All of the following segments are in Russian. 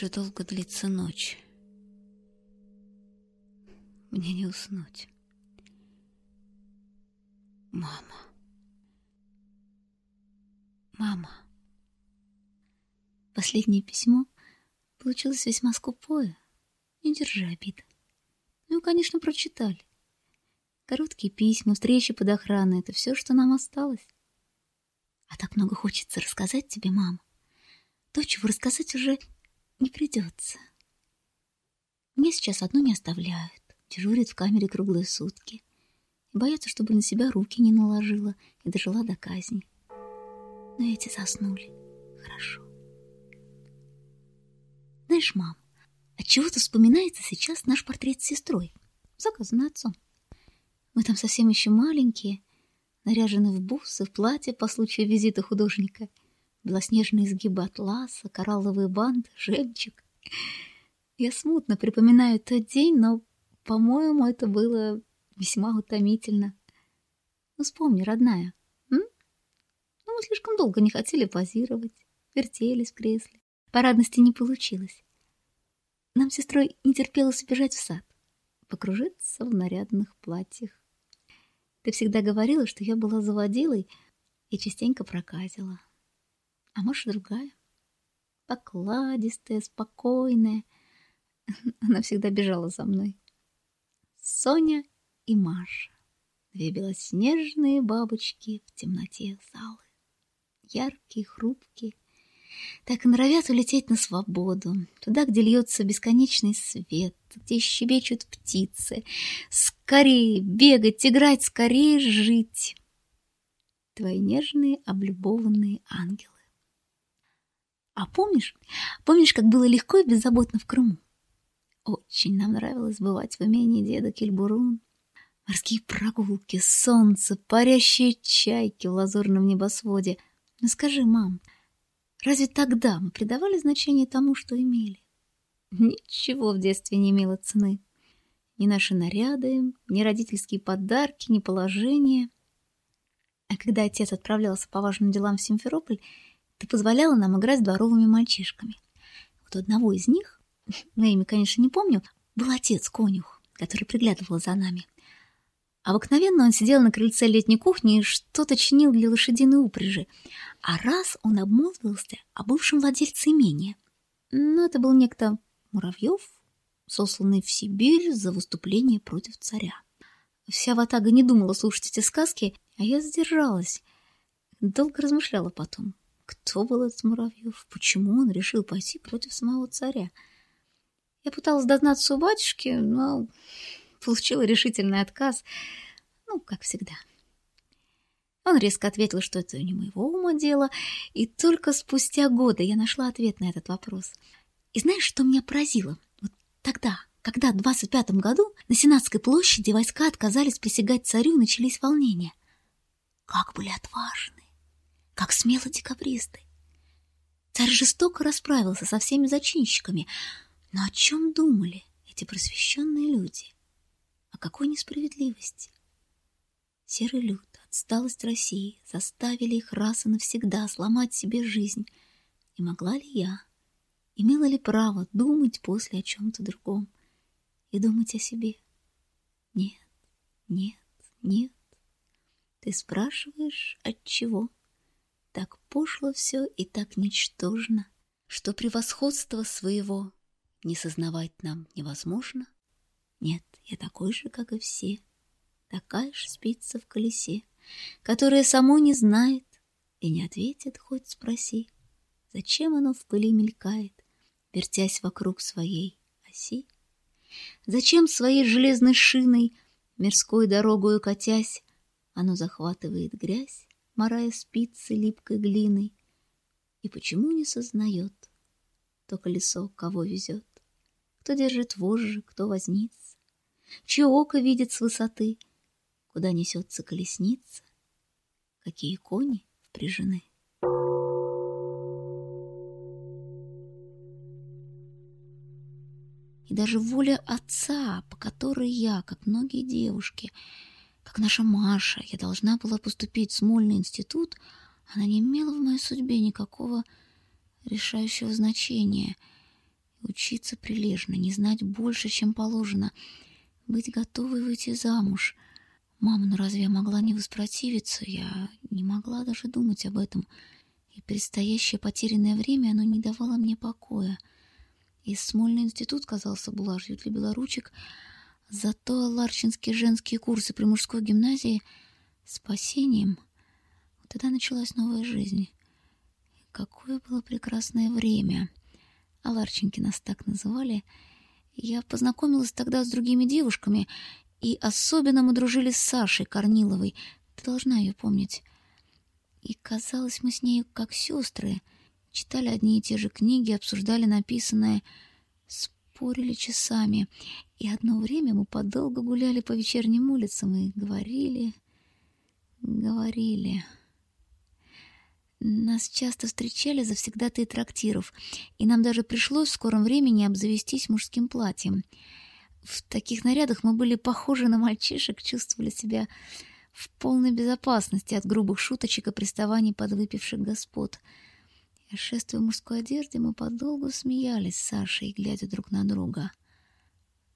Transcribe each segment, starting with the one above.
же долго длится ночь. Мне не уснуть. Мама. Мама. Последнее письмо получилось весьма скупое. Не держи обиды. Ну, конечно, прочитали. Короткие письма, встречи под охраной — это все, что нам осталось. А так много хочется рассказать тебе, мама. То, чего рассказать уже не придется. Мне сейчас одну не оставляют. Дежурит в камере круглые сутки. Боятся, чтобы на себя руки не наложила и дожила до казни. Но эти заснули. Хорошо. Знаешь, мам, отчего-то вспоминается сейчас наш портрет с сестрой, заказанный отцом. Мы там совсем еще маленькие, наряжены в бусы, в платье по случаю визита художника, белоснежные изгибы атласа, коралловые банды, жемчуг. Я смутно припоминаю тот день, но, по-моему, это было весьма утомительно. Ну, вспомни, родная, м? Ну, мы слишком долго не хотели позировать, вертелись в кресле. Парадности не получилось. Нам с сестрой не терпелось убежать в сад, покружиться в нарядных платьях. Ты всегда говорила, что я была заводилой и частенько проказила. А может, другая? Покладистая, спокойная. Она всегда бежала за мной. Соня и Маша. Две белоснежные бабочки в темноте залы. Яркие, хрупкие, так и норовят улететь на свободу, туда, где льется бесконечный свет, где щебечут птицы. Скорее бегать, играть, скорее жить. Твои нежные, облюбованные ангелы. А помнишь, помнишь, как было легко и беззаботно в Крыму? Очень нам нравилось бывать в имении деда Кельбурун. Морские прогулки, солнце, парящие чайки в лазурном небосводе. Ну скажи, мам, Разве тогда мы придавали значение тому, что имели? Ничего в детстве не имело цены. Ни наши наряды, ни родительские подарки, ни положение. А когда отец отправлялся по важным делам в Симферополь, ты позволяла нам играть с дворовыми мальчишками. Вот у одного из них, на имя, конечно, не помню, был отец-конюх, который приглядывал за нами. Обыкновенно он сидел на крыльце летней кухни и что-то чинил для лошадиной упряжи, а раз он обмолвился о бывшем владельце имения. Но это был некто Муравьев, сосланный в Сибирь за выступление против царя. Вся ватага не думала слушать эти сказки, а я задержалась. Долго размышляла потом, кто был этот Муравьев, почему он решил пойти против самого царя. Я пыталась дознаться у батюшки, но получила решительный отказ, ну, как всегда. Он резко ответил, что это не моего ума дело, и только спустя годы я нашла ответ на этот вопрос. И знаешь, что меня поразило? Вот тогда, когда в 25 году на Сенатской площади войска отказались присягать царю, начались волнения. Как были отважны, как смело декабристы. Царь жестоко расправился со всеми зачинщиками, но о чем думали эти просвещенные люди? О какой несправедливости? Серый люд, отсталость России заставили их раз и навсегда сломать себе жизнь. И могла ли я, имела ли право думать после о чем-то другом и думать о себе? Нет, нет, нет. Ты спрашиваешь, от чего? Так пошло все и так ничтожно, что превосходство своего не сознавать нам невозможно — нет, я такой же, как и все. Такая же спица в колесе, которая само не знает и не ответит, хоть спроси, зачем оно в пыли мелькает, вертясь вокруг своей оси? Зачем своей железной шиной, мирской дорогою катясь, оно захватывает грязь, морая спицы липкой глиной? И почему не сознает то колесо, кого везет? Кто держит вожжи, кто возниц? чье око видит с высоты, куда несется колесница, какие кони впряжены. И даже воля отца, по которой я, как многие девушки, как наша Маша, я должна была поступить в Смольный институт, она не имела в моей судьбе никакого решающего значения. Учиться прилежно, не знать больше, чем положено, быть готовой выйти замуж. Мама, ну разве я могла не воспротивиться? Я не могла даже думать об этом. И предстоящее потерянное время, оно не давало мне покоя. И Смольный институт казался блажью для белоручек, зато ларчинские женские курсы при мужской гимназии — спасением. Вот тогда началась новая жизнь. Какое было прекрасное время! А Ларченки нас так называли. Я познакомилась тогда с другими девушками, и особенно мы дружили с Сашей Корниловой. Ты должна ее помнить. И казалось, мы с ней как сестры. Читали одни и те же книги, обсуждали написанное, спорили часами. И одно время мы подолго гуляли по вечерним улицам и говорили, говорили... Нас часто встречали завсегдатые трактиров, и нам даже пришлось в скором времени обзавестись мужским платьем. В таких нарядах мы были похожи на мальчишек, чувствовали себя в полной безопасности от грубых шуточек и приставаний подвыпивших господ. Шествуя в мужской одежде, мы подолгу смеялись с Сашей, глядя друг на друга.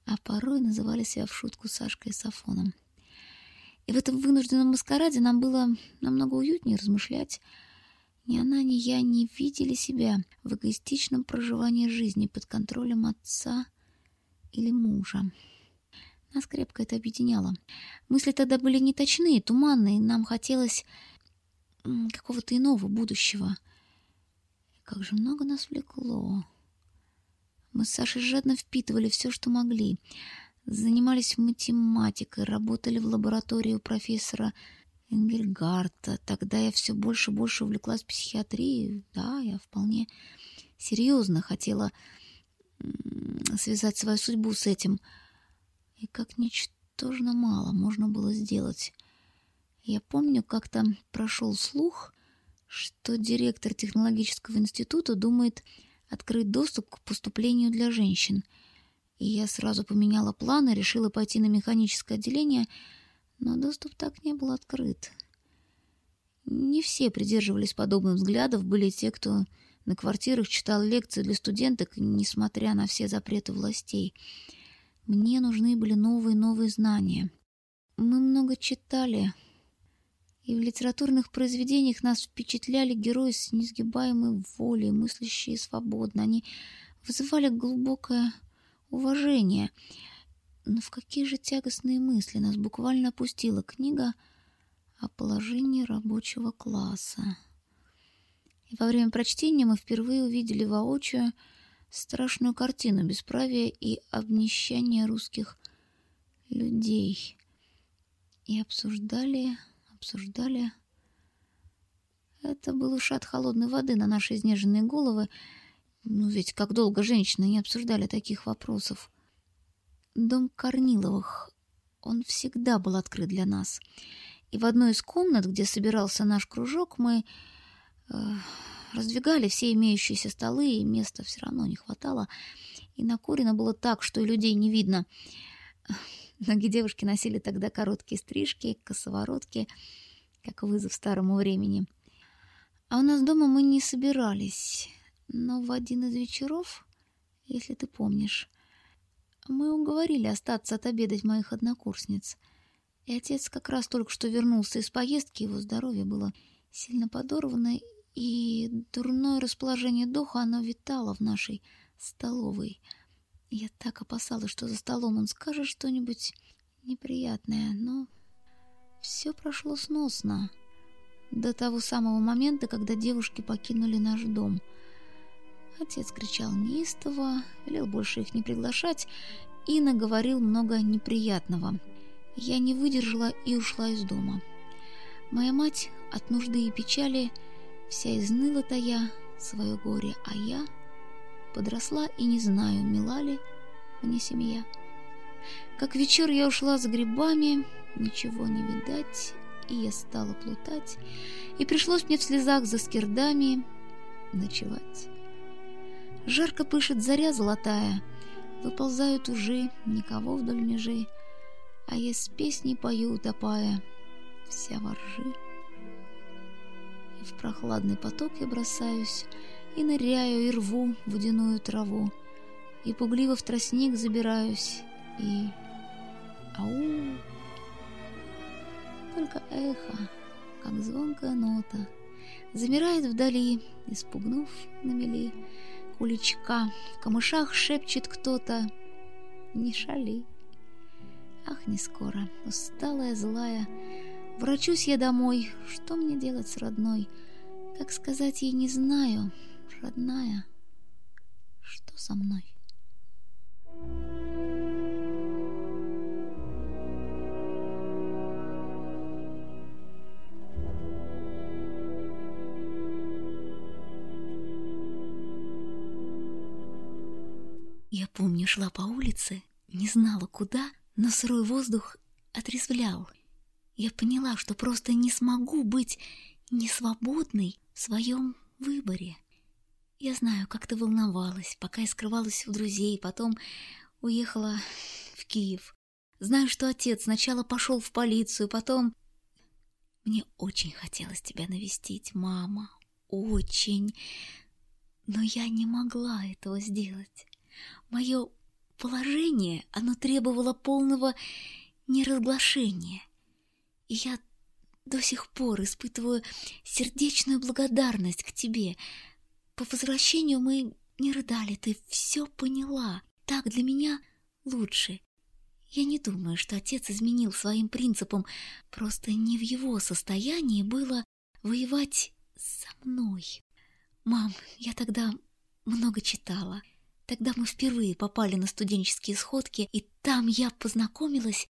А порой называли себя в шутку Сашкой и Сафоном. И в этом вынужденном маскараде нам было намного уютнее размышлять, ни она, ни я не видели себя в эгоистичном проживании жизни под контролем отца или мужа. Нас крепко это объединяло. Мысли тогда были неточные, туманные, нам хотелось какого-то иного будущего. Как же много нас влекло. Мы с Сашей жадно впитывали все, что могли. Занимались математикой, работали в лаборатории у профессора Энгельгарта. Тогда я все больше и больше увлеклась психиатрией. Да, я вполне серьезно хотела связать свою судьбу с этим. И как ничтожно мало можно было сделать. Я помню, как-то прошел слух, что директор технологического института думает открыть доступ к поступлению для женщин. И я сразу поменяла планы, решила пойти на механическое отделение — но доступ так не был открыт. Не все придерживались подобных взглядов, были те, кто на квартирах читал лекции для студенток, несмотря на все запреты властей. Мне нужны были новые-новые знания. Мы много читали, и в литературных произведениях нас впечатляли герои с несгибаемой волей, мыслящие свободно. Они вызывали глубокое уважение — но в какие же тягостные мысли нас буквально опустила книга о положении рабочего класса. И во время прочтения мы впервые увидели воочию страшную картину бесправия и обнищания русских людей. И обсуждали, обсуждали... Это был ушат холодной воды на наши изнеженные головы. Ну ведь как долго женщины не обсуждали таких вопросов. Дом Корниловых. Он всегда был открыт для нас. И в одной из комнат, где собирался наш кружок, мы э, раздвигали все имеющиеся столы, и места все равно не хватало. И накурено было так, что и людей не видно. Многие девушки носили тогда короткие стрижки, косоворотки, как вызов старому времени. А у нас дома мы не собирались. Но в один из вечеров, если ты помнишь, мы уговорили остаться отобедать моих однокурсниц. И отец как раз только что вернулся из поездки, его здоровье было сильно подорвано, и дурное расположение духа оно витало в нашей столовой. Я так опасалась, что за столом он скажет что-нибудь неприятное, но все прошло сносно. До того самого момента, когда девушки покинули наш дом — Отец кричал неистово, велел больше их не приглашать и наговорил много неприятного. Я не выдержала и ушла из дома. Моя мать от нужды и печали вся изныла тая свое горе, а я подросла и не знаю, мила ли мне семья. Как вечер я ушла за грибами, ничего не видать, и я стала плутать, и пришлось мне в слезах за скирдами ночевать. Жарко пышет заря золотая, Выползают ужи, никого вдоль межи, А я с песней пою, утопая, Вся воржи. И в прохладный поток я бросаюсь, И ныряю, и рву водяную траву, и пугливо в тростник забираюсь, и... Ау! Только эхо, как звонкая нота, замирает вдали, испугнув на мели куличка. В камышах шепчет кто-то «Не шали». Ах, не скоро, усталая, злая, Врачусь я домой, что мне делать с родной? Как сказать ей не знаю, родная, что со мной? Я помню, шла по улице, не знала куда, но сырой воздух отрезвлял. Я поняла, что просто не смогу быть несвободной в своем выборе. Я знаю, как ты волновалась, пока я скрывалась у друзей, потом уехала в Киев. Знаю, что отец сначала пошел в полицию, потом... Мне очень хотелось тебя навестить, мама. Очень. Но я не могла этого сделать. Мое положение, оно требовало полного неразглашения. И я до сих пор испытываю сердечную благодарность к тебе. По возвращению мы не рыдали, ты все поняла. Так для меня лучше. Я не думаю, что отец изменил своим принципам. Просто не в его состоянии было воевать со мной. Мам, я тогда много читала. Тогда мы впервые попали на студенческие сходки, и там я познакомилась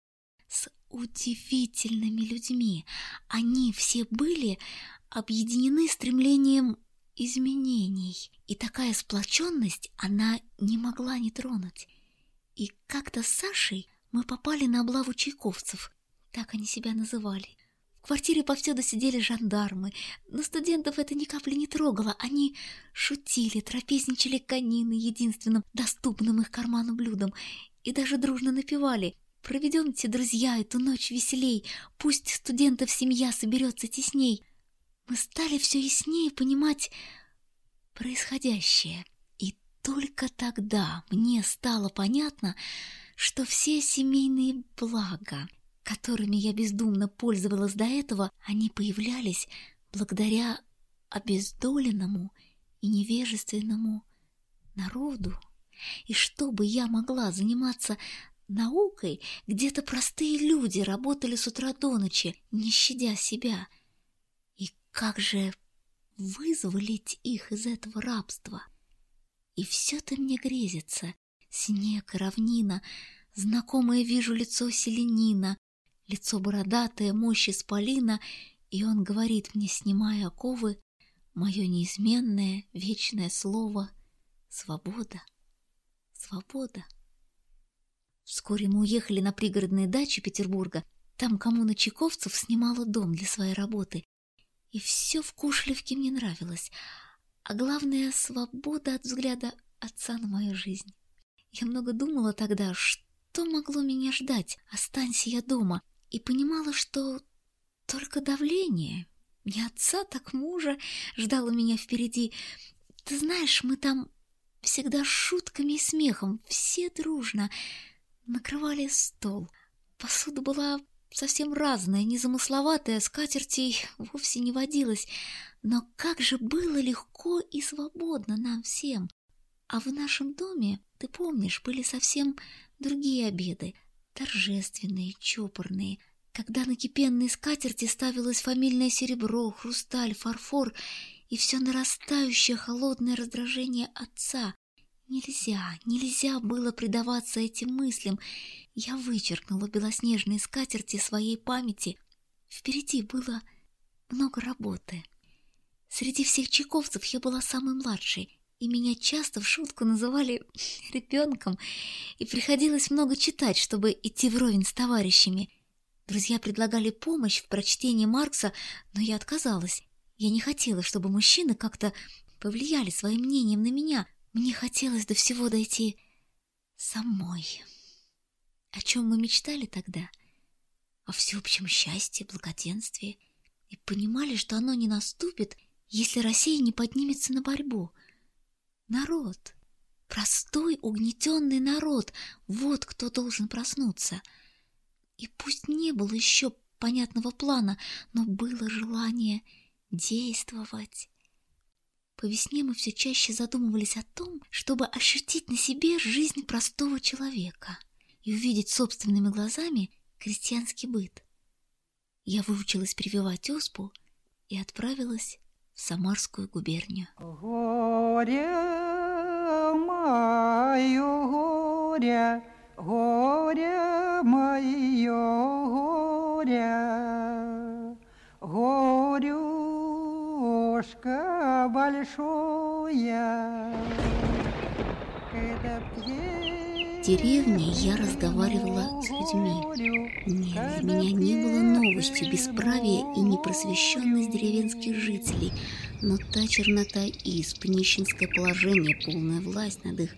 с удивительными людьми. Они все были объединены стремлением изменений, и такая сплоченность она не могла не тронуть. И как-то с Сашей мы попали на облаву чайковцев, так они себя называли. В квартире повсюду сидели жандармы, но студентов это ни капли не трогало. Они шутили, трапезничали конины, единственным доступным их карману блюдом, и даже дружно напевали «Проведемте, друзья, эту ночь веселей, пусть студентов семья соберется тесней». Мы стали все яснее понимать происходящее, и только тогда мне стало понятно, что все семейные блага, которыми я бездумно пользовалась до этого, они появлялись благодаря обездоленному и невежественному народу. И чтобы я могла заниматься наукой, где-то простые люди работали с утра до ночи, не щадя себя. Как же вызволить их из этого рабства? И все-то мне грезится. Снег равнина, знакомое вижу лицо селенина, лицо бородатое, мощь исполина, и он говорит мне, снимая оковы, мое неизменное вечное слово — свобода, свобода. Вскоре мы уехали на пригородные дачи Петербурга. Там коммуна Чайковцев снимала дом для своей работы. И все в Кушелевке мне нравилось. А главное — свобода от взгляда отца на мою жизнь. Я много думала тогда, что могло меня ждать, останься я дома — и понимала, что только давление, не отца, так мужа, ждало меня впереди. Ты знаешь, мы там всегда шутками и смехом, все дружно, накрывали стол. Посуда была совсем разная, незамысловатая, скатертей вовсе не водилось. Но как же было легко и свободно нам всем. А в нашем доме, ты помнишь, были совсем другие обеды торжественные, чопорные, когда на кипенной скатерти ставилось фамильное серебро, хрусталь, фарфор и все нарастающее холодное раздражение отца. Нельзя, нельзя было предаваться этим мыслям. Я вычеркнула белоснежные скатерти своей памяти. Впереди было много работы. Среди всех чайковцев я была самой младшей, и меня часто в шутку называли ребенком, и приходилось много читать, чтобы идти вровень с товарищами. Друзья предлагали помощь в прочтении Маркса, но я отказалась. Я не хотела, чтобы мужчины как-то повлияли своим мнением на меня. Мне хотелось до всего дойти самой. О чем мы мечтали тогда? О всеобщем счастье, благоденствии. И понимали, что оно не наступит, если Россия не поднимется на борьбу — народ. Простой, угнетенный народ — вот кто должен проснуться. И пусть не было еще понятного плана, но было желание действовать. По весне мы все чаще задумывались о том, чтобы ощутить на себе жизнь простого человека и увидеть собственными глазами крестьянский быт. Я выучилась прививать оспу и отправилась в Самарскую губернию. Горе мое, горе, горе мое, горе, горюшка большое, в деревне я разговаривала с людьми. Нет, для меня не было новостью бесправия и непросвещенность деревенских жителей, но та чернота исп, нищенское положение, полная власть над их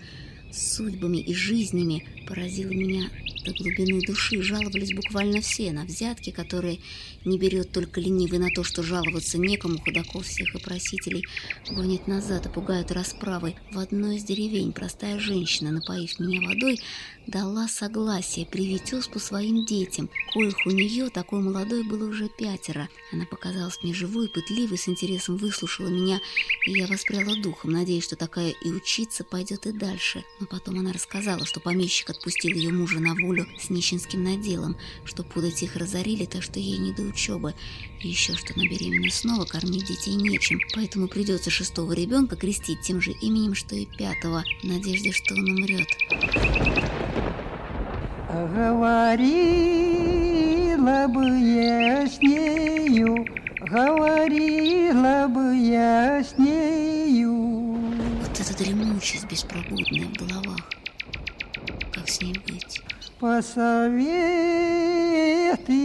судьбами и жизнями поразила меня до глубины души жаловались буквально все на взятки, которые не берет только ленивый на то, что жаловаться некому худаков всех и просителей, гонит назад и пугают расправой. В одной из деревень простая женщина, напоив меня водой, дала согласие привить оспу своим детям, коих у нее такой молодой было уже пятеро. Она показалась мне живой, пытливой, с интересом выслушала меня, и я воспряла духом, надеясь, что такая и учиться пойдет и дальше. Но потом она рассказала, что помещик отпустил ее мужа на волю с нищенским наделом, что пудать их разорили, так что ей не до учебы. И еще что на беременна снова кормить детей нечем, поэтому придется шестого ребенка крестить тем же именем, что и пятого, в надежде, что он умрет. Говорила бы я с нею, говорила бы я с нею. Вот эта дремучесть беспробудная в головах. Как с ней быть? Посоветуй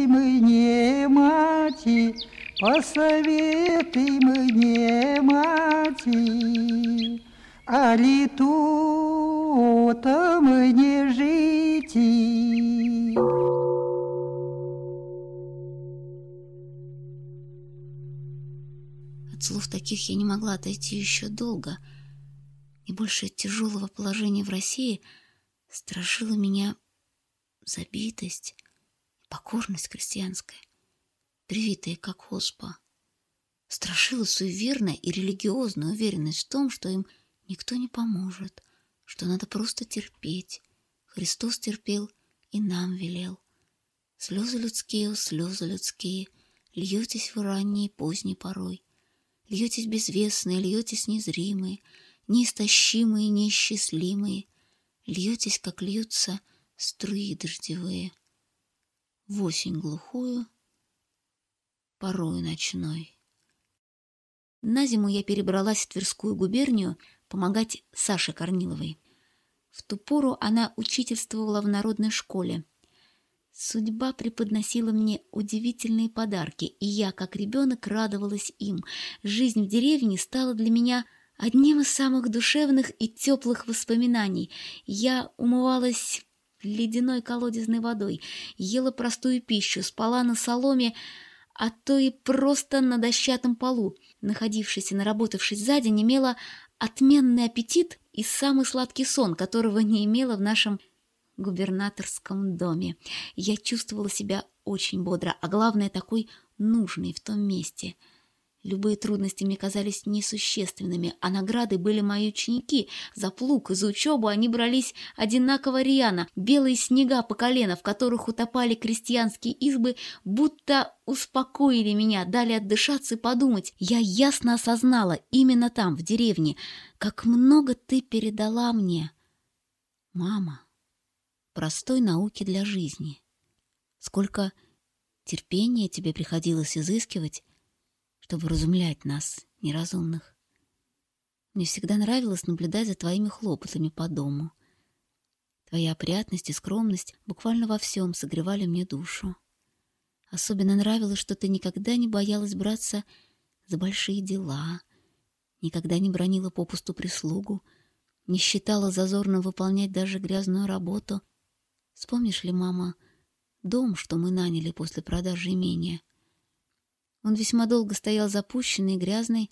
мне, мати, посоветуй мне, мати, а ли тут слов таких я не могла отойти еще долго, и больше тяжелого положения в России страшило меня забитость и покорность крестьянская, привитая как хоспа, страшила суеверная и религиозная уверенность в том, что им никто не поможет, что надо просто терпеть. Христос терпел и нам велел. Слезы людские, слезы людские, льетесь в ранней и поздней порой. Льетесь безвестные, льетесь незримые, неистощимые, неисчислимые. Льетесь, как льются струи дождевые, в осень глухую, порою ночной. На зиму я перебралась в Тверскую губернию помогать Саше Корниловой. В ту пору она учительствовала в народной школе. Судьба преподносила мне удивительные подарки, и я, как ребенок, радовалась им. Жизнь в деревне стала для меня одним из самых душевных и теплых воспоминаний. Я умывалась ледяной колодезной водой, ела простую пищу, спала на соломе, а то и просто на дощатом полу. Находившись и наработавшись за день, имела отменный аппетит и самый сладкий сон, которого не имела в нашем губернаторском доме. Я чувствовала себя очень бодро, а главное, такой нужной в том месте — Любые трудности мне казались несущественными, а награды были мои ученики. За плуг и за учебу они брались одинаково рьяно. Белые снега по колено, в которых утопали крестьянские избы, будто успокоили меня, дали отдышаться и подумать. Я ясно осознала, именно там, в деревне, как много ты передала мне. Мама, простой науки для жизни. Сколько терпения тебе приходилось изыскивать, чтобы разумлять нас, неразумных. Мне всегда нравилось наблюдать за твоими хлопотами по дому. Твоя опрятность и скромность буквально во всем согревали мне душу. Особенно нравилось, что ты никогда не боялась браться за большие дела, никогда не бронила попусту прислугу, не считала зазорно выполнять даже грязную работу. Вспомнишь ли, мама, дом, что мы наняли после продажи имения? Он весьма долго стоял запущенный грязный.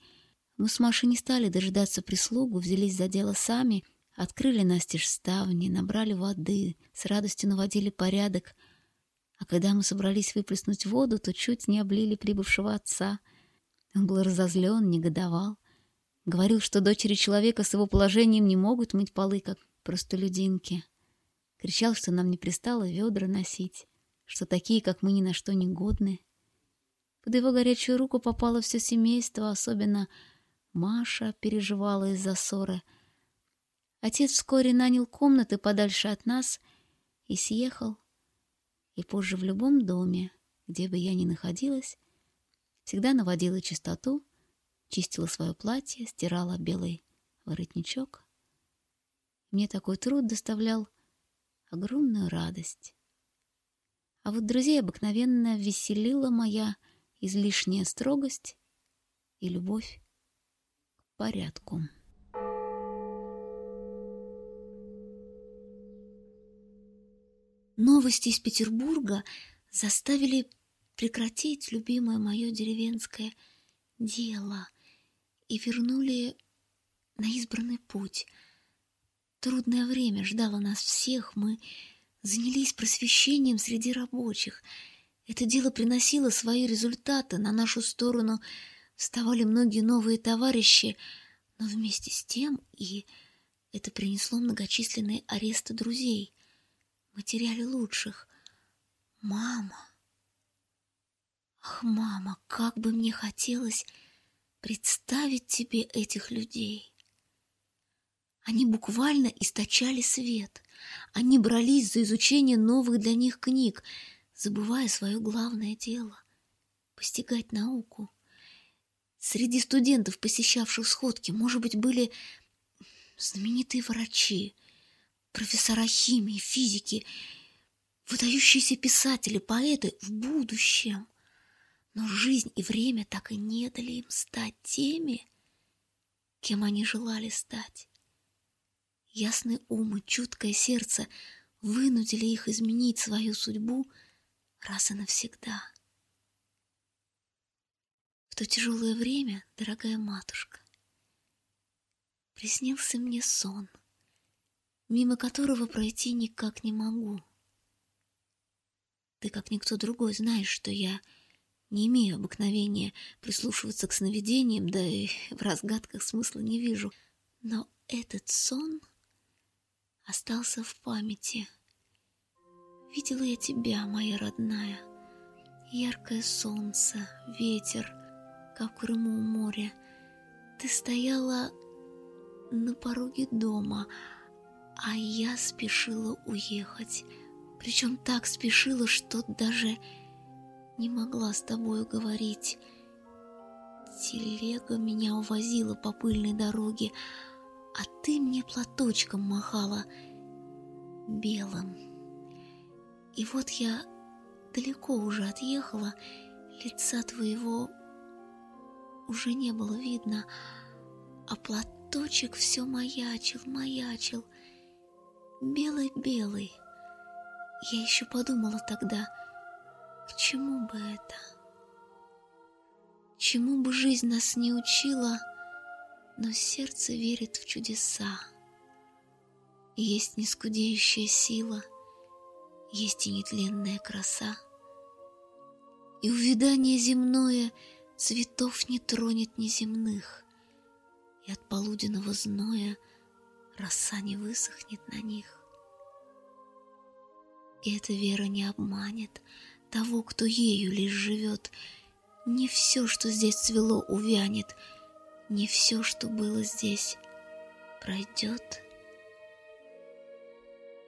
Мы с Машей не стали дожидаться прислугу, взялись за дело сами, Открыли настежь ставни, набрали воды, с радостью наводили порядок. А когда мы собрались выплеснуть воду, то чуть не облили прибывшего отца. Он был разозлен, негодовал. Говорил, что дочери человека с его положением не могут мыть полы, как простолюдинки. Кричал, что нам не пристало ведра носить, что такие, как мы, ни на что не годны. Под его горячую руку попало все семейство, особенно Маша переживала из-за ссоры. Отец вскоре нанял комнаты подальше от нас и съехал. И позже в любом доме, где бы я ни находилась, всегда наводила чистоту, чистила свое платье, стирала белый воротничок. Мне такой труд доставлял огромную радость. А вот друзей обыкновенно веселила моя излишняя строгость и любовь к порядку. Новости из Петербурга заставили прекратить любимое мое деревенское дело и вернули на избранный путь. Трудное время ждало нас всех, мы занялись просвещением среди рабочих. Это дело приносило свои результаты, на нашу сторону вставали многие новые товарищи, но вместе с тем и это принесло многочисленные аресты друзей. Мы теряли лучших. Мама! Ах, мама, как бы мне хотелось представить тебе этих людей! Они буквально источали свет. Они брались за изучение новых для них книг, забывая свое главное дело — постигать науку. Среди студентов, посещавших сходки, может быть, были знаменитые врачи, профессора химии, физики, выдающиеся писатели, поэты в будущем. Но жизнь и время так и не дали им стать теми, кем они желали стать. Ясный ум и чуткое сердце вынудили их изменить свою судьбу раз и навсегда. В то тяжелое время, дорогая матушка, приснился мне сон, мимо которого пройти никак не могу. Ты, как никто другой, знаешь, что я не имею обыкновения прислушиваться к сновидениям, да и в разгадках смысла не вижу. Но этот сон остался в памяти. Видела я тебя, моя родная, яркое солнце, ветер, как в Крыму у моря. Ты стояла на пороге дома, а я спешила уехать. Причем так спешила, что даже не могла с тобою говорить. Телега меня увозила по пыльной дороге, а ты мне платочком махала белым. И вот я далеко уже отъехала, лица твоего уже не было видно, а платочек все маячил, маячил, белый-белый. Я еще подумала тогда, к чему бы это? Чему бы жизнь нас не учила, но сердце верит в чудеса. Есть нескудеющая сила, есть и нетленная краса. И увядание земное цветов не тронет неземных, и от полуденного зноя роса не высохнет на них. И эта вера не обманет того, кто ею лишь живет. Не все, что здесь цвело, увянет — не все, что было здесь, пройдет.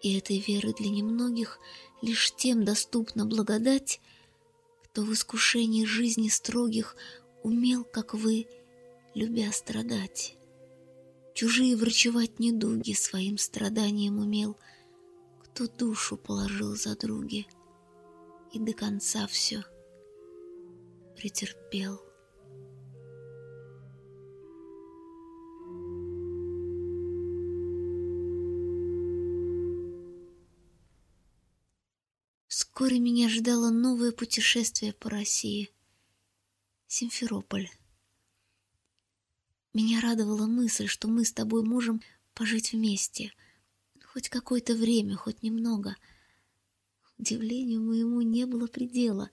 И этой веры для немногих лишь тем доступна благодать, кто в искушении жизни строгих умел, как вы, любя страдать. Чужие врачевать недуги своим страданием умел, кто душу положил за други и до конца все претерпел. Вскоре меня ждало новое путешествие по России. Симферополь. Меня радовала мысль, что мы с тобой можем пожить вместе. Хоть какое-то время, хоть немного. Удивлению моему не было предела,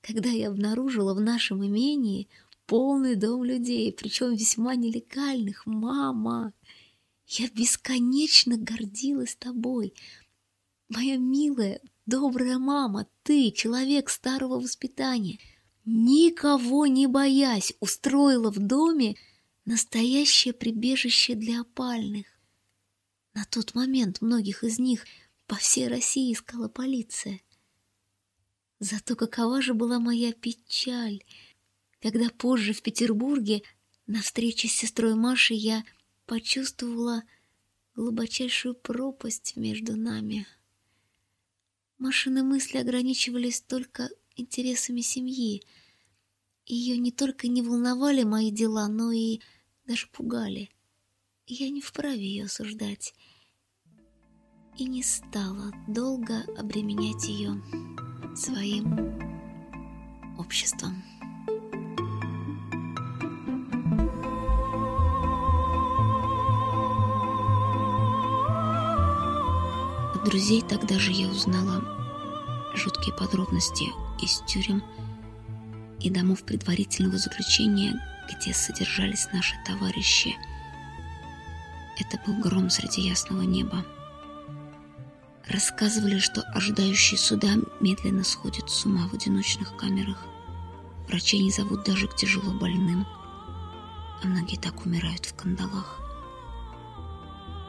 когда я обнаружила в нашем имении полный дом людей, причем весьма нелегальных. Мама, я бесконечно гордилась тобой. Моя милая, добрая мама, ты, человек старого воспитания, никого не боясь, устроила в доме настоящее прибежище для опальных. На тот момент многих из них по всей России искала полиция. Зато какова же была моя печаль, когда позже в Петербурге на встрече с сестрой Машей я почувствовала глубочайшую пропасть между нами. Машины мысли ограничивались только интересами семьи. Ее не только не волновали мои дела, но и даже пугали. Я не вправе ее осуждать и не стала долго обременять ее своим обществом. Друзей тогда же я узнала жуткие подробности из тюрем и домов предварительного заключения, где содержались наши товарищи. Это был гром среди ясного неба. Рассказывали, что ожидающие суда медленно сходят с ума в одиночных камерах. Врачей не зовут даже к тяжело больным, а многие так умирают в кандалах.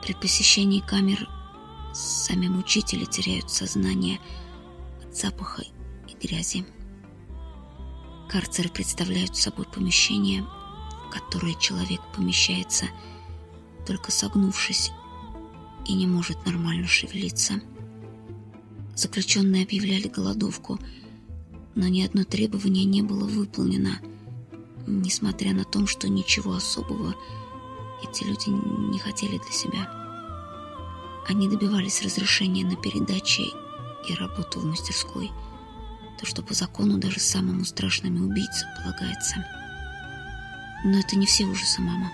При посещении камер сами мучители теряют сознание от запаха и грязи. Карцеры представляют собой помещение, в которое человек помещается, только согнувшись и не может нормально шевелиться. Заключенные объявляли голодовку, но ни одно требование не было выполнено, несмотря на то, что ничего особого эти люди не хотели для себя. Они добивались разрешения на передачи и работу в мастерской, то, что по закону даже самому страшному убийце полагается. Но это не все ужасы, мама.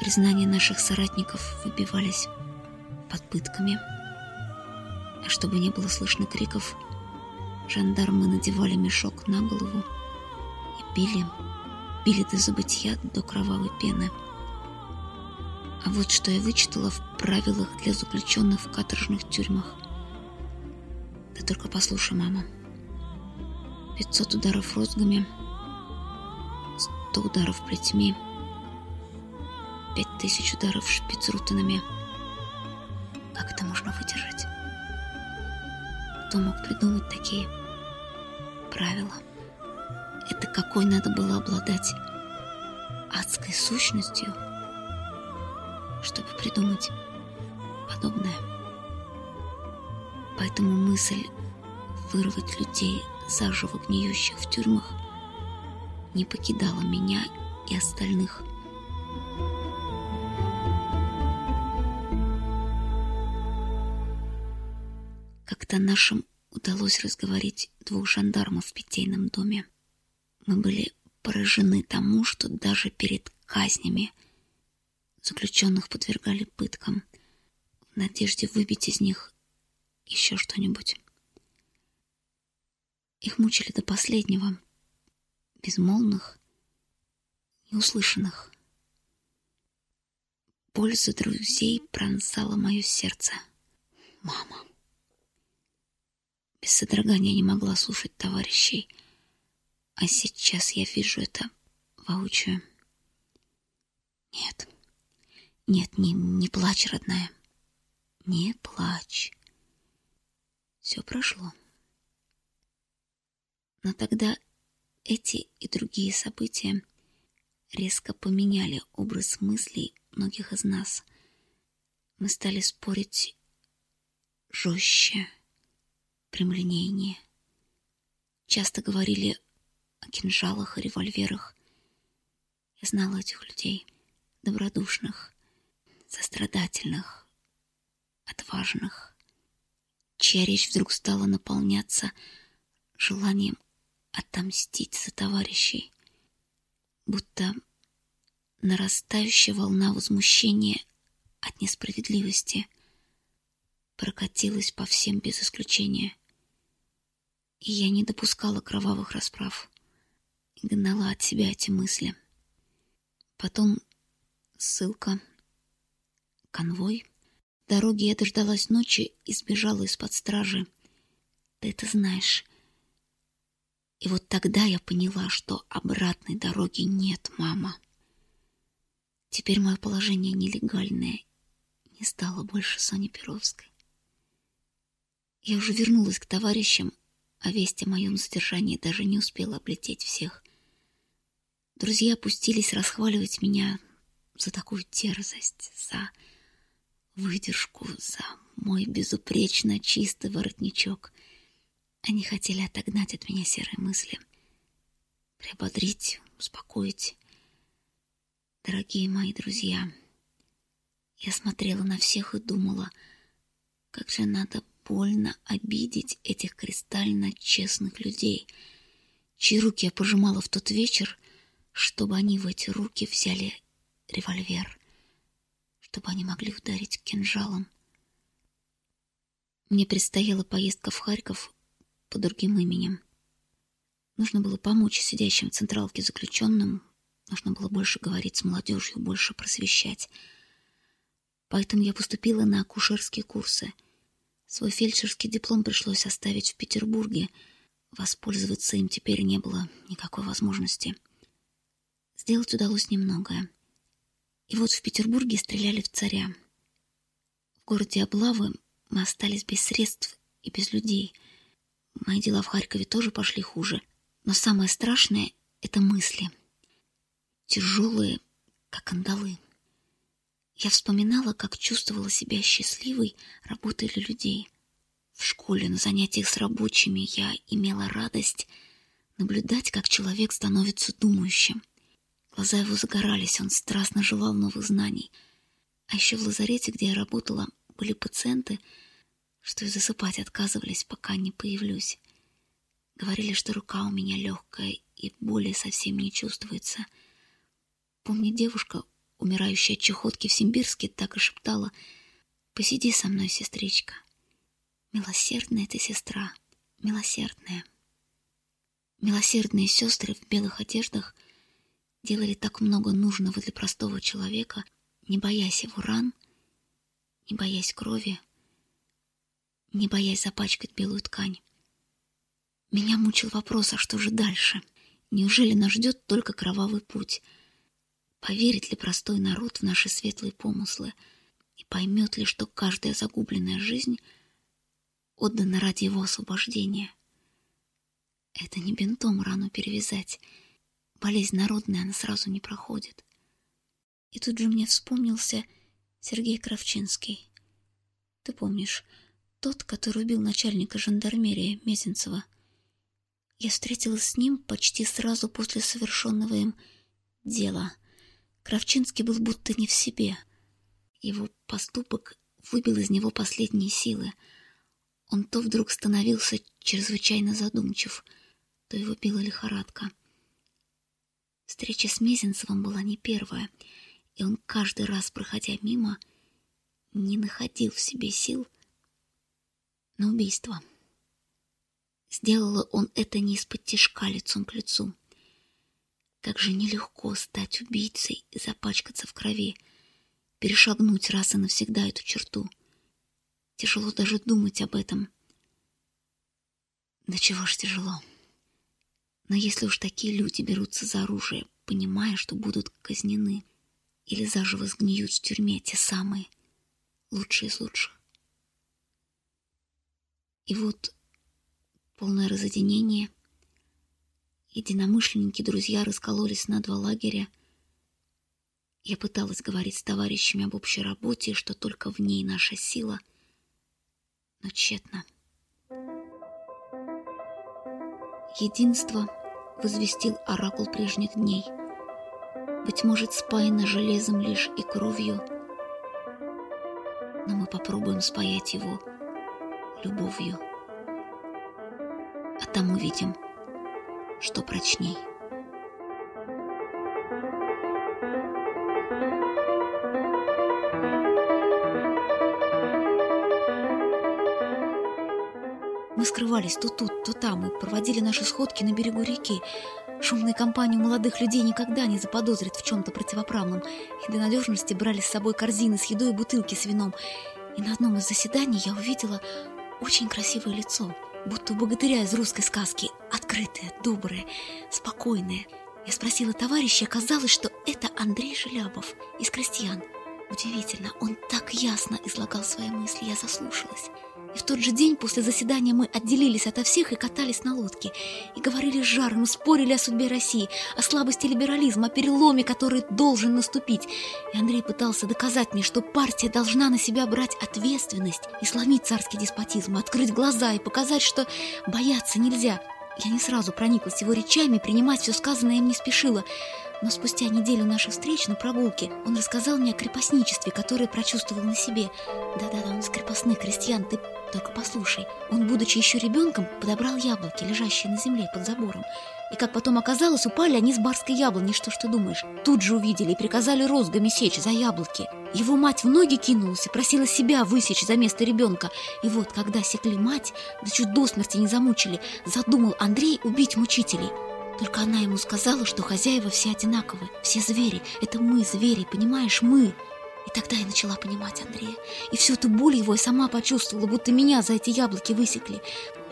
Признания наших соратников выбивались под пытками. А чтобы не было слышно криков, жандармы надевали мешок на голову и били, били до забытья, до кровавой пены. А вот что я вычитала в правилах для заключенных в каторжных тюрьмах. Ты только послушай, мама. 500 ударов розгами, 100 ударов плетьми, 5000 ударов шпицрутанами — как это можно выдержать? Кто мог придумать такие правила? Это какой надо было обладать адской сущностью, чтобы придумать подобное. Поэтому мысль вырвать людей, заживо гниющих в тюрьмах, не покидала меня и остальных – Как-то нашим удалось разговорить двух жандармов в питейном доме. Мы были поражены тому, что даже перед казнями заключенных подвергали пыткам в надежде выбить из них еще что-нибудь. Их мучили до последнего, безмолвных, неуслышанных. Боль за друзей пронзала мое сердце. Мама. Без содрогания не могла слушать товарищей. А сейчас я вижу это воочию. Нет, нет, не, не плачь, родная. Не плачь. Все прошло. Но тогда эти и другие события резко поменяли образ мыслей многих из нас. Мы стали спорить жестче, прямолинейнее. Часто говорили о кинжалах и револьверах. Я знала этих людей, добродушных, сострадательных, отважных, чья речь вдруг стала наполняться желанием отомстить за товарищей, будто нарастающая волна возмущения от несправедливости прокатилась по всем без исключения. И я не допускала кровавых расправ гнала от себя эти мысли. Потом ссылка, конвой. Дороги я дождалась ночи и сбежала из-под стражи. Ты это знаешь. И вот тогда я поняла, что обратной дороги нет, мама. Теперь мое положение нелегальное. Не стало больше Сони Перовской. Я уже вернулась к товарищам, а весть о моем задержании даже не успела облететь всех. Друзья опустились расхваливать меня за такую дерзость, за выдержку, за мой безупречно чистый воротничок. Они хотели отогнать от меня серые мысли, приободрить, успокоить. Дорогие мои друзья, я смотрела на всех и думала, как же надо больно обидеть этих кристально честных людей, чьи руки я пожимала в тот вечер, чтобы они в эти руки взяли револьвер, чтобы они могли ударить кинжалом. Мне предстояла поездка в Харьков под другим именем. Нужно было помочь сидящим в централке заключенным, нужно было больше говорить с молодежью, больше просвещать. Поэтому я поступила на акушерские курсы. Свой фельдшерский диплом пришлось оставить в Петербурге. Воспользоваться им теперь не было никакой возможности. Сделать удалось немногое. И вот в Петербурге стреляли в царя. В городе Облавы мы остались без средств и без людей. Мои дела в Харькове тоже пошли хуже. Но самое страшное — это мысли. Тяжелые, как кандалы. Я вспоминала, как чувствовала себя счастливой, работая для людей. В школе на занятиях с рабочими я имела радость наблюдать, как человек становится думающим — Глаза его загорались, он страстно желал новых знаний. А еще в лазарете, где я работала, были пациенты, что и засыпать отказывались, пока не появлюсь. Говорили, что рука у меня легкая и боли совсем не чувствуется. Помню, девушка, умирающая от чехотки в Симбирске, так и шептала «Посиди со мной, сестричка». Милосердная ты сестра, милосердная. Милосердные сестры в белых одеждах — делали так много нужного для простого человека, не боясь его ран, не боясь крови, не боясь запачкать белую ткань. Меня мучил вопрос, а что же дальше? Неужели нас ждет только кровавый путь? Поверит ли простой народ в наши светлые помыслы и поймет ли, что каждая загубленная жизнь отдана ради его освобождения? Это не бинтом рану перевязать — Болезнь народная, она сразу не проходит. И тут же мне вспомнился Сергей Кравчинский. Ты помнишь, тот, который убил начальника жандармерии Мезенцева. Я встретилась с ним почти сразу после совершенного им дела. Кравчинский был будто не в себе. Его поступок выбил из него последние силы. Он то вдруг становился чрезвычайно задумчив, то его била лихорадка. Встреча с Мезенцевым была не первая, и он каждый раз, проходя мимо, не находил в себе сил на убийство. Сделала он это не из-под тишка лицом к лицу. Как же нелегко стать убийцей и запачкаться в крови, перешагнуть раз и навсегда эту черту. Тяжело даже думать об этом. Да чего ж тяжело. Но если уж такие люди берутся за оружие, понимая, что будут казнены или заживо сгниют в тюрьме те самые лучшие из лучших. И вот полное разъединение, единомышленники, друзья раскололись на два лагеря. Я пыталась говорить с товарищами об общей работе, что только в ней наша сила, но тщетно. Единство возвестил оракул прежних дней. Быть может, спаяно железом лишь и кровью, но мы попробуем спаять его любовью. А там увидим, что прочней. Скрывались то тут, то там и проводили наши сходки на берегу реки. Шумная компания молодых людей никогда не заподозрит в чем-то противоправном, и для надежности брали с собой корзины с едой и бутылки с вином. И на одном из заседаний я увидела очень красивое лицо, будто богатыря из русской сказки, открытое, доброе, спокойное. Я спросила товарища, оказалось, что это Андрей Желябов из «Крестьян». Удивительно, он так ясно излагал свои мысли, я заслушалась. И в тот же день после заседания мы отделились ото всех и катались на лодке. И говорили с жаром, спорили о судьбе России, о слабости либерализма, о переломе, который должен наступить. И Андрей пытался доказать мне, что партия должна на себя брать ответственность и сломить царский деспотизм, открыть глаза и показать, что бояться нельзя. Я не сразу прониклась его речами, принимать все сказанное им не спешила. Но спустя неделю наших встреч на прогулке он рассказал мне о крепостничестве, которое прочувствовал на себе. Да-да-да, он из крепостных крестьян, ты только послушай. Он, будучи еще ребенком, подобрал яблоки, лежащие на земле под забором. И, как потом оказалось, упали они с барской яблони, что ж ты думаешь? Тут же увидели и приказали розгами сечь за яблоки. Его мать в ноги кинулась и просила себя высечь за место ребенка. И вот, когда секли мать, да чуть до смерти не замучили, задумал Андрей убить мучителей. Только она ему сказала, что хозяева все одинаковы, все звери. Это мы, звери, понимаешь, мы. И тогда я начала понимать Андрея. И всю эту боль его я сама почувствовала, будто меня за эти яблоки высекли.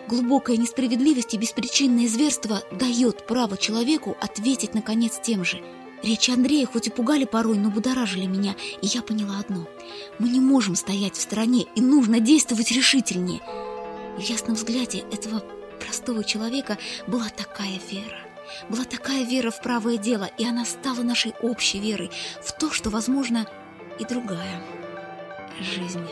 Глубокая несправедливость и беспричинное зверство дает право человеку ответить, наконец, тем же. Речи Андрея хоть и пугали порой, но будоражили меня, и я поняла одно. Мы не можем стоять в стороне, и нужно действовать решительнее. В ясном взгляде этого простого человека была такая вера. Была такая вера в правое дело, и она стала нашей общей верой в то, что, возможно, и другая жизнь.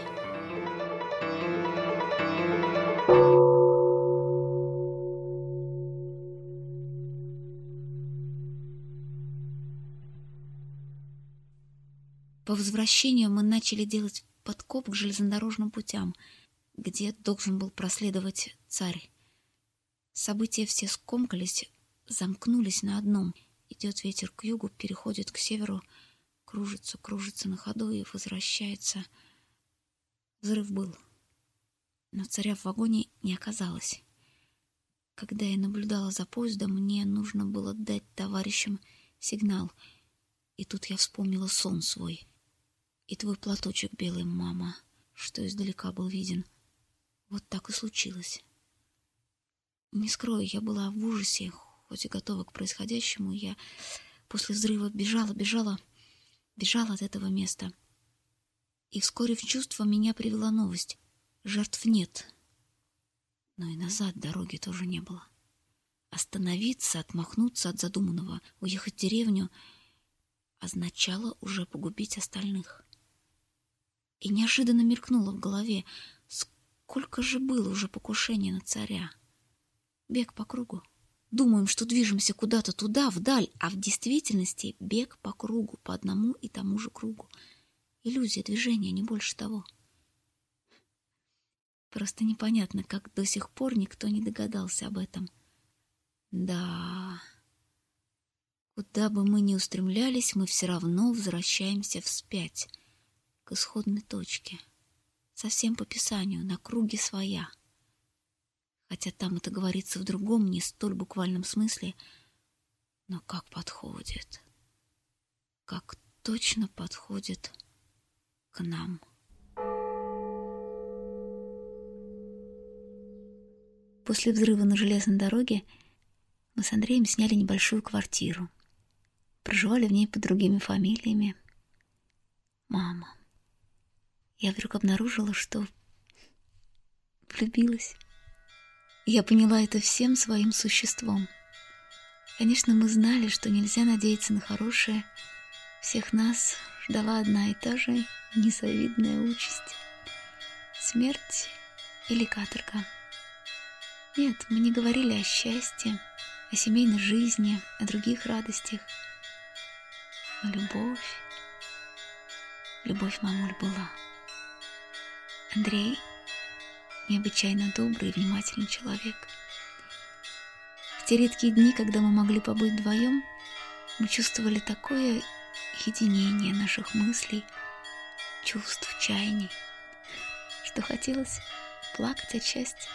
По возвращению мы начали делать подкоп к железнодорожным путям, где должен был проследовать царь. События все скомкались, замкнулись на одном. Идет ветер к югу, переходит к северу, кружится, кружится на ходу и возвращается. Взрыв был, но царя в вагоне не оказалось. Когда я наблюдала за поездом, мне нужно было дать товарищам сигнал. И тут я вспомнила сон свой. И твой платочек белый, мама, что издалека был виден. Вот так и случилось. Не скрою, я была в ужасе, хоть и готова к происходящему, я после взрыва бежала, бежала, бежала от этого места. И вскоре в чувство меня привела новость. Жертв нет. Но и назад дороги тоже не было. Остановиться, отмахнуться от задуманного, уехать в деревню означало уже погубить остальных. И неожиданно мелькнуло в голове, сколько же было уже покушений на царя. Бег по кругу. Думаем, что движемся куда-то туда, вдаль, а в действительности бег по кругу, по одному и тому же кругу. Иллюзия движения, не больше того. Просто непонятно, как до сих пор никто не догадался об этом. Да, куда бы мы ни устремлялись, мы все равно возвращаемся вспять, исходной точке. Совсем по Писанию, на круге своя — хотя там это говорится в другом, не столь буквальном смысле, но как подходит, как точно подходит к нам. После взрыва на железной дороге мы с Андреем сняли небольшую квартиру. Проживали в ней под другими фамилиями. Мама. Я вдруг обнаружила, что влюбилась. Я поняла это всем своим существом. Конечно, мы знали, что нельзя надеяться на хорошее. Всех нас ждала одна и та же незавидная участь. Смерть или каторга. Нет, мы не говорили о счастье, о семейной жизни, о других радостях. Но любовь, любовь мамуль была. Андрей необычайно добрый и внимательный человек. В те редкие дни, когда мы могли побыть вдвоем, мы чувствовали такое единение наших мыслей, чувств, чаяний, что хотелось плакать от счастья.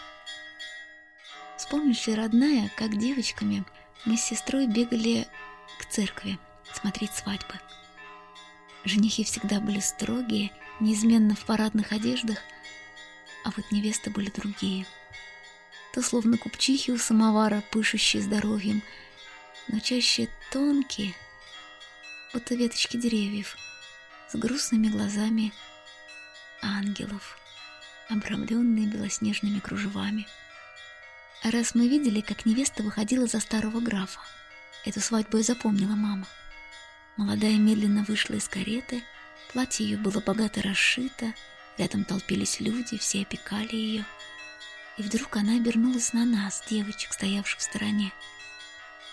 Вспомнишь ли, родная, как девочками мы с сестрой бегали к церкви смотреть свадьбы. Женихи всегда были строгие, неизменно в парадных одеждах, а вот невесты были другие. То словно купчихи у самовара, пышущие здоровьем, но чаще тонкие, будто веточки деревьев, с грустными глазами ангелов, обрамленные белоснежными кружевами. А раз мы видели, как невеста выходила за старого графа, эту свадьбу и запомнила мама. Молодая медленно вышла из кареты, платье ее было богато расшито, рядом толпились люди, все опекали ее. И вдруг она обернулась на нас, девочек, стоявших в стороне.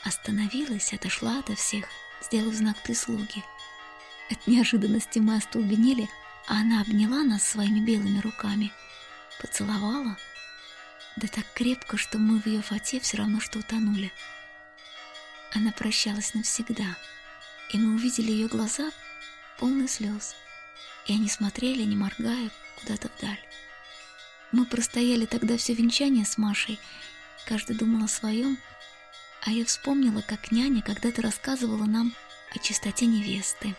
Остановилась, отошла ото всех, сделав знак прислуги. От неожиданности мы остолбенели, а она обняла нас своими белыми руками, поцеловала, да так крепко, что мы в ее фате все равно что утонули. Она прощалась навсегда — и мы увидели ее глаза, полные слез, и они смотрели, не моргая, куда-то вдаль. Мы простояли тогда все венчание с Машей, каждый думал о своем, а я вспомнила, как няня когда-то рассказывала нам о чистоте невесты,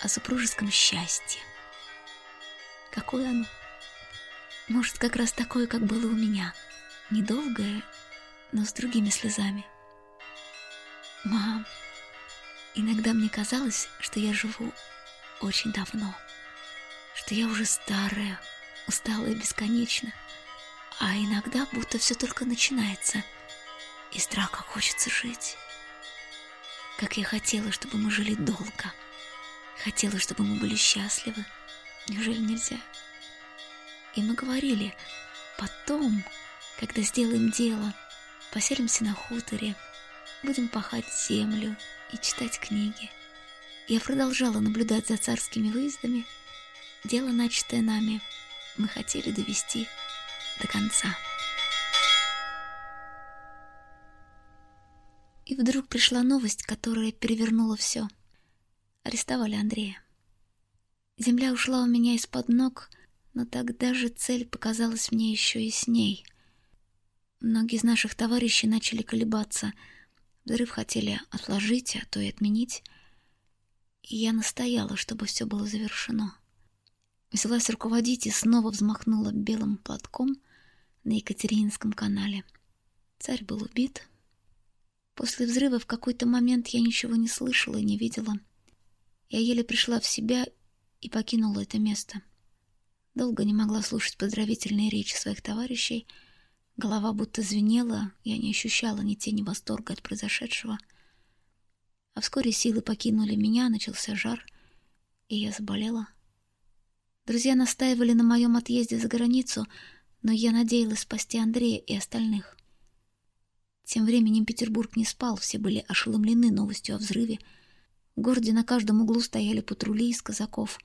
о супружеском счастье. Какое оно? Может, как раз такое, как было у меня. Недолгое, но с другими слезами. Мам, Иногда мне казалось, что я живу очень давно, что я уже старая, усталая бесконечно, а иногда будто все только начинается, и страх, как хочется жить. Как я хотела, чтобы мы жили долго, хотела, чтобы мы были счастливы. Неужели нельзя? И мы говорили, потом, когда сделаем дело, поселимся на хуторе, будем пахать землю, и читать книги. Я продолжала наблюдать за царскими выездами. Дело, начатое нами, мы хотели довести до конца. И вдруг пришла новость, которая перевернула все. Арестовали Андрея. Земля ушла у меня из-под ног, но тогда же цель показалась мне еще ясней. Многие из наших товарищей начали колебаться — Взрыв хотели отложить, а то и отменить. И я настояла, чтобы все было завершено. Взялась руководить и снова взмахнула белым платком на Екатерининском канале. Царь был убит. После взрыва в какой-то момент я ничего не слышала и не видела. Я еле пришла в себя и покинула это место. Долго не могла слушать поздравительные речи своих товарищей — Голова будто звенела, я не ощущала ни тени восторга от произошедшего. А вскоре силы покинули меня, начался жар, и я заболела. Друзья настаивали на моем отъезде за границу, но я надеялась спасти Андрея и остальных. Тем временем Петербург не спал, все были ошеломлены новостью о взрыве. В городе на каждом углу стояли патрули из казаков.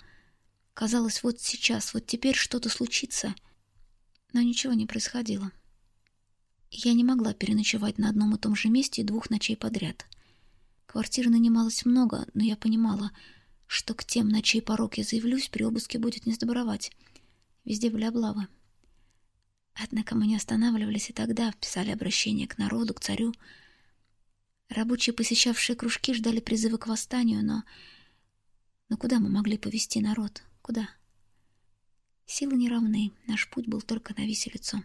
Казалось, вот сейчас, вот теперь что-то случится, но ничего не происходило. Я не могла переночевать на одном и том же месте двух ночей подряд. Квартир нанималось много, но я понимала, что к тем, на чей порог я заявлюсь, при обыске будет не сдобровать. Везде были облавы. Однако мы не останавливались и тогда, писали обращения к народу, к царю. Рабочие, посещавшие кружки, ждали призыва к восстанию, но... Но куда мы могли повести народ? Куда? Силы не равны, наш путь был только на виселицу.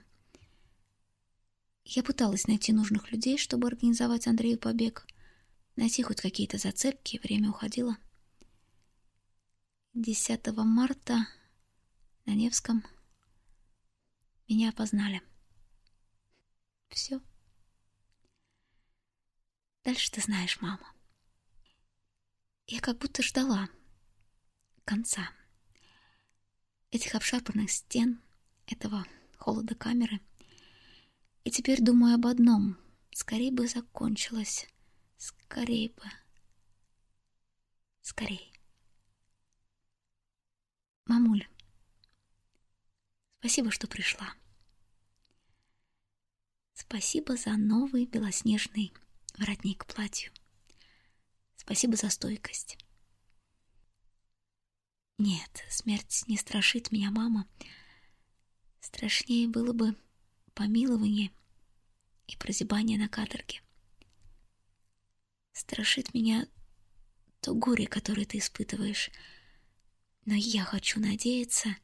Я пыталась найти нужных людей, чтобы организовать Андрею побег. Найти хоть какие-то зацепки, время уходило. 10 марта на Невском меня опознали. Все. Дальше ты знаешь, мама. Я как будто ждала конца этих обшарпанных стен, этого холода камеры — и теперь думаю об одном. Скорей бы закончилось. Скорей бы. Скорей. Мамуль, спасибо, что пришла. Спасибо за новый белоснежный воротник к платью. Спасибо за стойкость. Нет, смерть не страшит меня, мама. Страшнее было бы помилование и прозябание на каторге. Страшит меня то горе, которое ты испытываешь, но я хочу надеяться,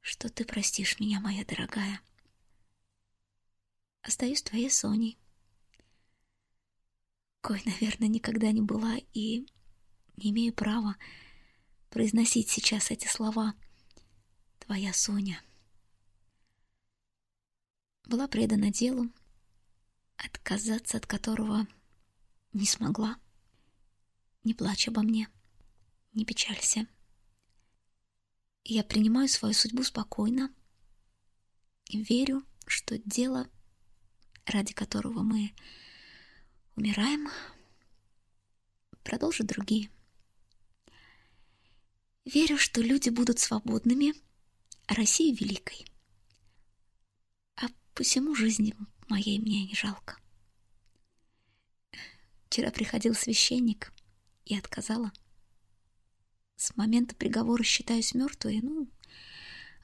что ты простишь меня, моя дорогая. Остаюсь твоей Соней, кой, наверное, никогда не была и не имею права произносить сейчас эти слова. Твоя Соня. Была предана делу, отказаться от которого не смогла. Не плачь обо мне, не печалься. Я принимаю свою судьбу спокойно и верю, что дело, ради которого мы умираем, продолжат другие. Верю, что люди будут свободными, а Россия великой. Посему жизни моей мне не жалко. Вчера приходил священник и отказала. С момента приговора считаюсь мертвой, ну,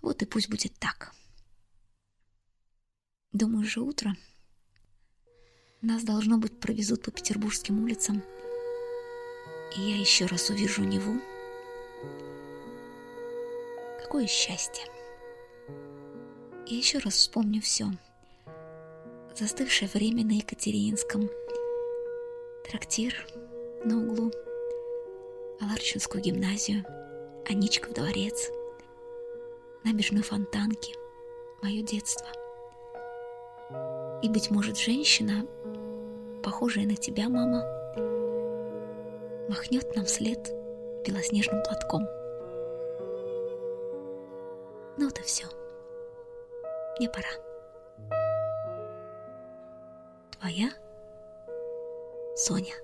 вот и пусть будет так. Думаю же утро нас, должно быть, провезут по петербургским улицам, и я еще раз увижу Неву. Какое счастье! Я еще раз вспомню все. Застывшее время на Екатерининском, трактир на углу, Аларчинскую гимназию, Аничков дворец, набережную Фонтанки, мое детство. И, быть может, женщина, похожая на тебя, мама, махнет нам вслед белоснежным платком. Ну, это все. Мне пора. Твоя Соня.